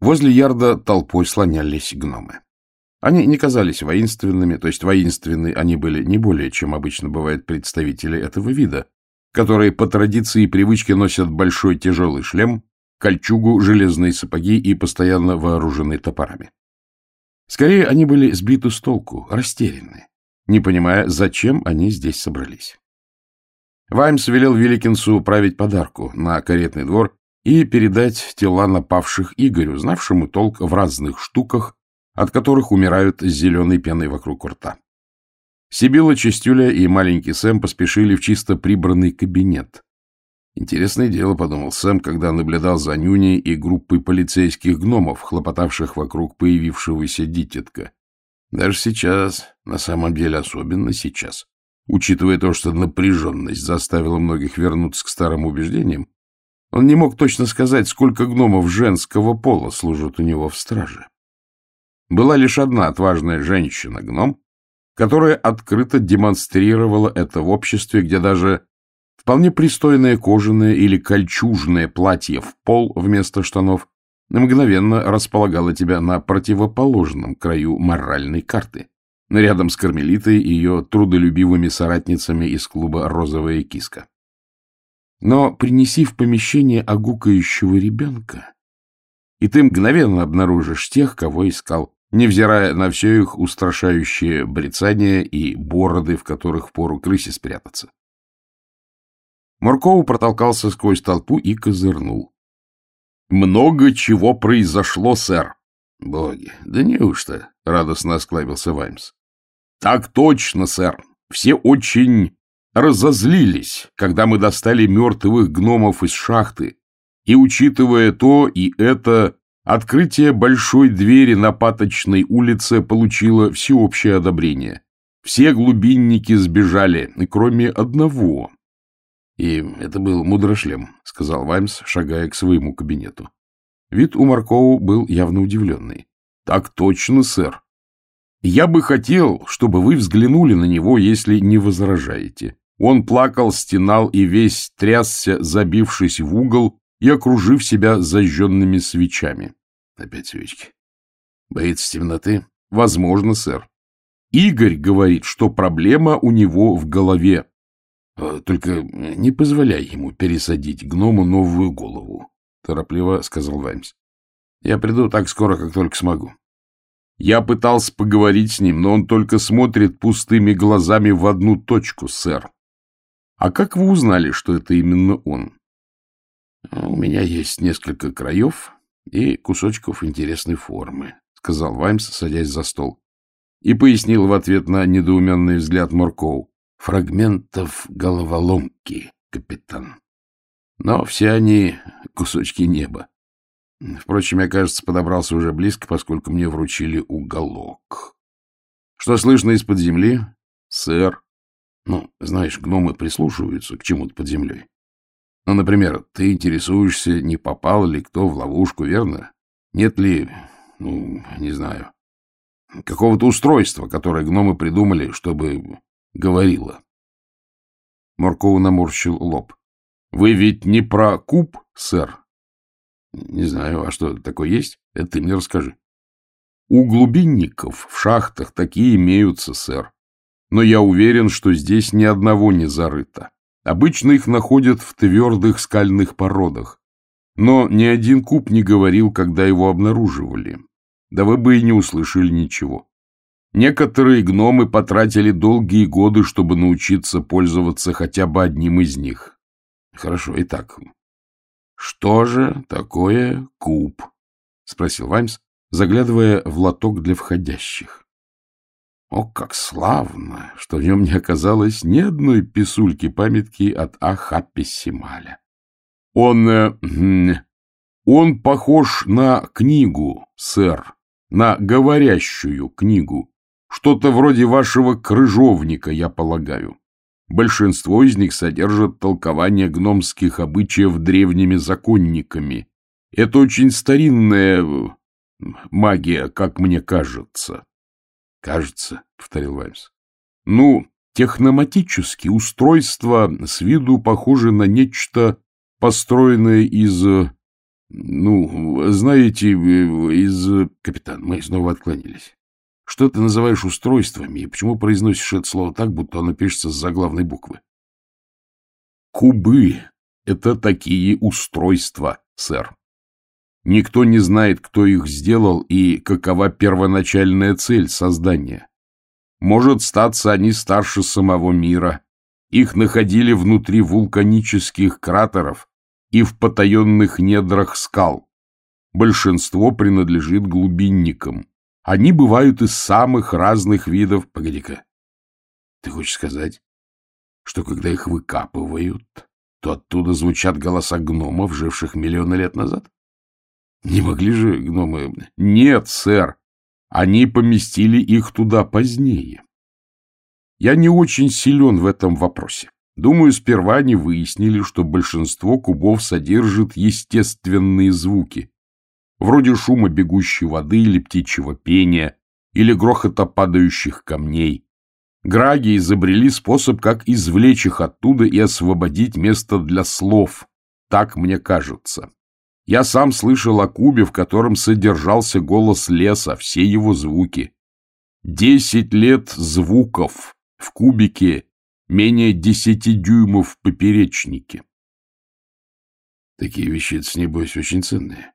Возле ярда толпой слонялись гномы. Они не казались воинственными, то есть воинственны они были не более, чем обычно бывают представители этого вида, которые по традиции и привычке носят большой тяжелый шлем, кольчугу, железные сапоги и постоянно вооружены топорами. Скорее, они были сбиты с толку, растеряны, не понимая, зачем они здесь собрались. Ваймс велел Великинсу править подарку на каретный двор и передать тела напавших Игорю, знавшему толк в разных штуках, от которых умирают с зеленой пеной вокруг рта. Сибила, Чистюля и маленький Сэм поспешили в чисто прибранный кабинет. Интересное дело, подумал Сэм, когда наблюдал за Нюней и группой полицейских гномов, хлопотавших вокруг появившегося дитятка. Даже сейчас, на самом деле особенно сейчас, учитывая то, что напряженность заставила многих вернуться к старым убеждениям, он не мог точно сказать, сколько гномов женского пола служат у него в страже. Была лишь одна отважная женщина-гном, которая открыто демонстрировала это в обществе, где даже вполне пристойное кожаное или кольчужное платье в пол вместо штанов мгновенно располагало тебя на противоположном краю моральной карты, рядом с Кармелитой и ее трудолюбивыми соратницами из клуба «Розовая киска». Но принеси в помещение огукающего ребенка, и ты мгновенно обнаружишь тех, кого искал, невзирая на все их устрашающее брецание и бороды, в которых пору крысе спрятаться. Моркову протолкался сквозь толпу и козырнул. — Много чего произошло, сэр! — Боги, да неужто? — радостно осклабился Ваймс. — Так точно, сэр. Все очень разозлились, когда мы достали мертвых гномов из шахты, и, учитывая то и это, открытие большой двери на Паточной улице получило всеобщее одобрение. Все глубинники сбежали, кроме одного. «И это был мудрошлем», — сказал Ваймс, шагая к своему кабинету. Вид у Маркова был явно удивленный. «Так точно, сэр», я бы хотел, чтобы вы взглянули на него, если не возражаете. Он плакал, стенал и весь трясся, забившись в угол и окружив себя зажженными свечами. Опять свечки. Боится темноты? Возможно, сэр. Игорь говорит, что проблема у него в голове. А, только не позволяй ему пересадить гному новую голову, торопливо сказал Ваймс. Я приду так скоро, как только смогу. Я пытался поговорить с ним, но он только смотрит пустыми глазами в одну точку, сэр. А как вы узнали, что это именно он? Ну, у меня есть несколько краев и кусочков интересной формы, сказал Ваймс, садясь за стол. И пояснил в ответ на недоуменный взгляд Муркоу. Фрагментов головоломки, капитан. Но все они кусочки неба. Впрочем, я, кажется, подобрался уже близко, поскольку мне вручили уголок. Что слышно из-под земли? Сэр, ну, знаешь, гномы прислушиваются к чему-то под землей. Ну, например, ты интересуешься, не попал ли кто в ловушку, верно? Нет ли, ну, не знаю, какого-то устройства, которое гномы придумали, чтобы говорило. Морков наморщил лоб. — Вы ведь не про куб, сэр? — Не знаю, а что, такое есть? Это ты мне расскажи. — У глубинников в шахтах такие имеются, сэр но я уверен, что здесь ни одного не зарыто. Обычно их находят в твердых скальных породах. Но ни один куб не говорил, когда его обнаруживали. Да вы бы и не услышали ничего. Некоторые гномы потратили долгие годы, чтобы научиться пользоваться хотя бы одним из них. Хорошо, итак. Что же такое куб? — спросил Ваймс, заглядывая в лоток для входящих. О, как славно, что в нем не оказалось ни одной писульки памятки от Ахаппи Сималя. Он... Э, он похож на книгу, сэр, на говорящую книгу. Что-то вроде вашего крыжовника, я полагаю. Большинство из них содержат толкование гномских обычаев древними законниками. Это очень старинная магия, как мне кажется. «Кажется», — повторил Ваймс. «Ну, техноматически устройство с виду похоже на нечто, построенное из... Ну, знаете, из... Капитан, мы снова отклонились. Что ты называешь устройствами и почему произносишь это слово так, будто оно пишется с заглавной буквы? Кубы — это такие устройства, сэр. Никто не знает, кто их сделал и какова первоначальная цель создания. Может, статься они старше самого мира. Их находили внутри вулканических кратеров и в потаенных недрах скал. Большинство принадлежит глубинникам. Они бывают из самых разных видов... Погоди-ка, ты хочешь сказать, что когда их выкапывают, то оттуда звучат голоса гномов, живших миллионы лет назад? Не могли же ну, гномы... Нет, сэр, они поместили их туда позднее. Я не очень силен в этом вопросе. Думаю, сперва они выяснили, что большинство кубов содержит естественные звуки, вроде шума бегущей воды или птичьего пения, или грохота падающих камней. Граги изобрели способ, как извлечь их оттуда и освободить место для слов. Так мне кажется. Я сам слышал о кубе, в котором содержался голос леса, все его звуки. Десять лет звуков в кубике менее десяти дюймов в поперечнике. Такие вещицы, небось, очень ценные.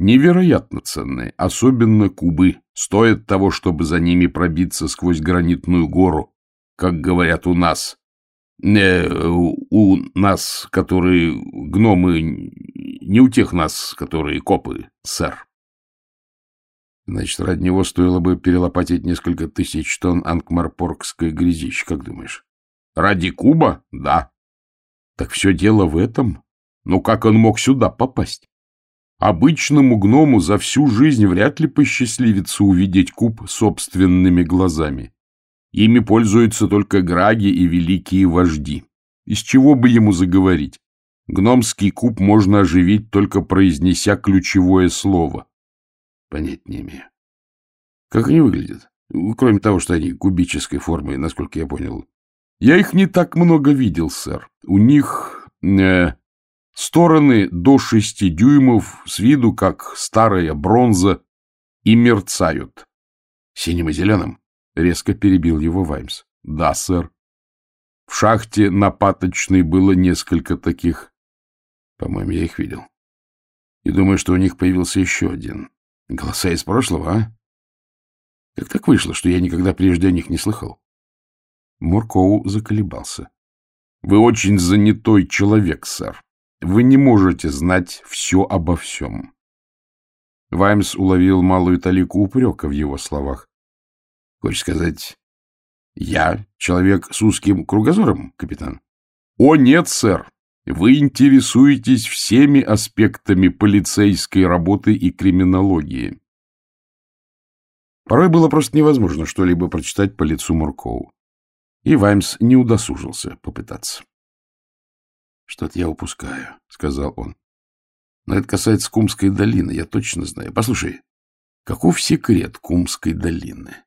Невероятно ценные, особенно кубы. Стоят того, чтобы за ними пробиться сквозь гранитную гору, как говорят у нас. Э, у нас, которые гномы не у тех нас, которые копы, сэр. Значит, ради него стоило бы перелопатить несколько тысяч тонн анкмарпоргской грязищи, как думаешь? Ради Куба? Да. Так все дело в этом. Но как он мог сюда попасть? Обычному гному за всю жизнь вряд ли посчастливится увидеть куб собственными глазами. Ими пользуются только граги и великие вожди. Из чего бы ему заговорить? Гномский куб можно оживить, только произнеся ключевое слово. Понять не имею. Как они выглядят? Ну, кроме того, что они кубической формы, насколько я понял. Я их не так много видел, сэр. У них э, стороны до шести дюймов, с виду как старая бронза, и мерцают. Синим и зеленым? Резко перебил его Ваймс. Да, сэр. В шахте на паточной было несколько таких. По-моему, я их видел. И думаю, что у них появился еще один. Голоса из прошлого, а? Как так вышло, что я никогда прежде о них не слыхал? Муркоу заколебался. Вы очень занятой человек, сэр. Вы не можете знать все обо всем. Ваймс уловил малую талику упрека в его словах. Хочешь сказать, я человек с узким кругозором, капитан? О, нет, сэр, вы интересуетесь всеми аспектами полицейской работы и криминологии. Порой было просто невозможно что-либо прочитать по лицу Муркоу. И Ваймс не удосужился попытаться. «Что-то я упускаю», — сказал он. «Но это касается Кумской долины, я точно знаю. Послушай, каков секрет Кумской долины?»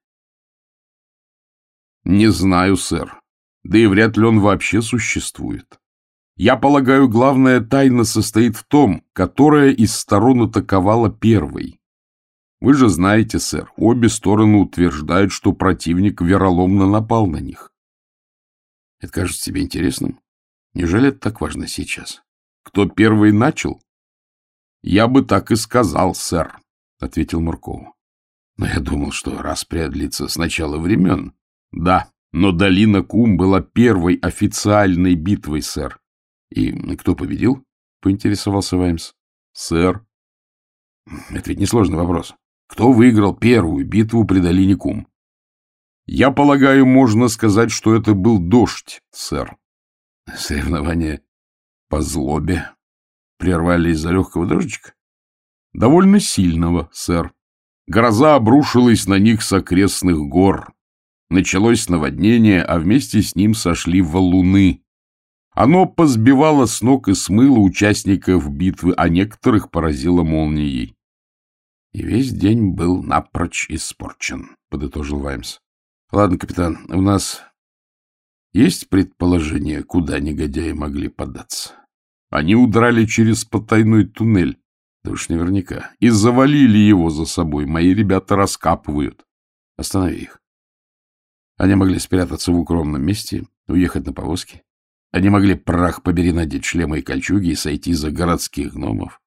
«Не знаю, сэр. Да и вряд ли он вообще существует. Я полагаю, главная тайна состоит в том, которая из сторон атаковала первой. Вы же знаете, сэр, обе стороны утверждают, что противник вероломно напал на них. Это кажется тебе интересным? Неужели это так важно сейчас? Кто первый начал? Я бы так и сказал, сэр, — ответил Муркову. Но я думал, что раз преодлится с начала времен. Да, но долина Кум была первой официальной битвой, сэр. «И кто победил?» — поинтересовался Ваймс. «Сэр». «Это ведь несложный вопрос. Кто выиграл первую битву при долине Кум?» «Я полагаю, можно сказать, что это был дождь, сэр». Соревнования по злобе прервали из-за легкого дождичка? Довольно сильного, сэр. Гроза обрушилась на них с окрестных гор. Началось наводнение, а вместе с ним сошли валуны. Оно позбивало с ног и смыло участников битвы, а некоторых поразило молнией. — И весь день был напрочь испорчен, — подытожил Ваймс. — Ладно, капитан, у нас есть предположение, куда негодяи могли податься? Они удрали через потайной туннель, да уж наверняка, и завалили его за собой. Мои ребята раскапывают. Останови их. Они могли спрятаться в укромном месте, уехать на повозке, они могли, прах побери, надеть шлемы и кольчуги и сойти за городских гномов.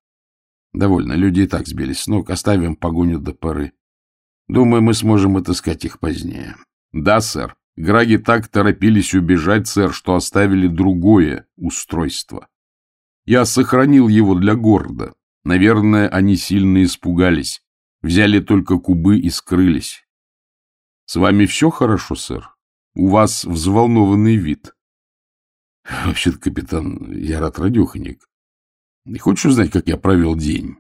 Довольно, люди и так сбились с ног, оставим погоню до поры. Думаю, мы сможем отыскать их позднее. Да, сэр. Граги так торопились убежать, сэр, что оставили другое устройство. Я сохранил его для города. Наверное, они сильно испугались. Взяли только кубы и скрылись. С вами все хорошо, сэр? У вас взволнованный вид. Вообще-то, капитан, я рад, радеханик. И хочешь узнать, как я провел день?